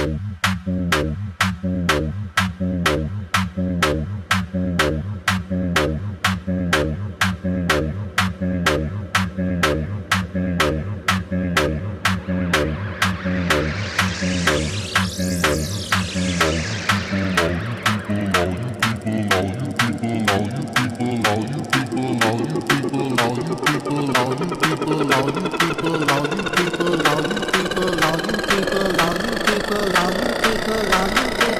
All you. people 可乐，可乐